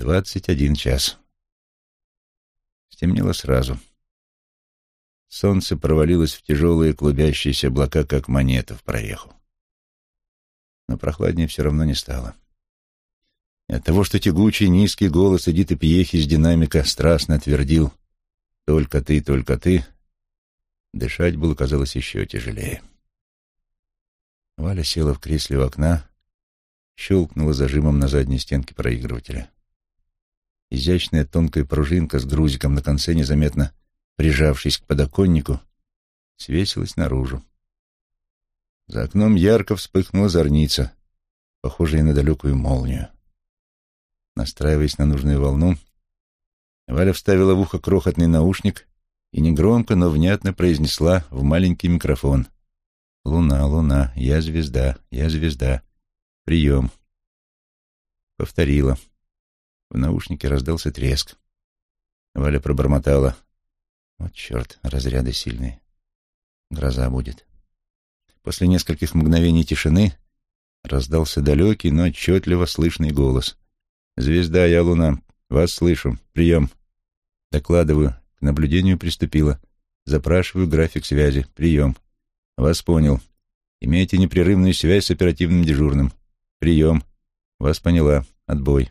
Двадцать один час. Стемнело сразу. Солнце провалилось в тяжелые клубящиеся облака, как монета в прореху. Но прохладнее все равно не стало. И от того, что тягучий низкий голос Эдиты Пьехи из динамика страстно твердил «Только ты, только ты», дышать было, казалось, еще тяжелее. Валя села в кресле у окна, щелкнула зажимом на задней стенке проигрывателя. Изящная тонкая пружинка с грузиком на конце, незаметно прижавшись к подоконнику, свесилась наружу. За окном ярко вспыхнула зорница, похожая на далекую молнию. Настраиваясь на нужную волну, Валя вставила в ухо крохотный наушник и негромко, но внятно произнесла в маленький микрофон. «Луна, луна, я звезда, я звезда. Прием». Повторила. В наушнике раздался треск. Валя пробормотала. «Вот черт, разряды сильные. Гроза будет». После нескольких мгновений тишины раздался далекий, но отчетливо слышный голос. «Звезда, я луна. Вас слышу. Прием». Докладываю. К наблюдению приступила. Запрашиваю график связи. Прием. Вас понял. Имеете непрерывную связь с оперативным дежурным. Прием. Вас поняла. Отбой.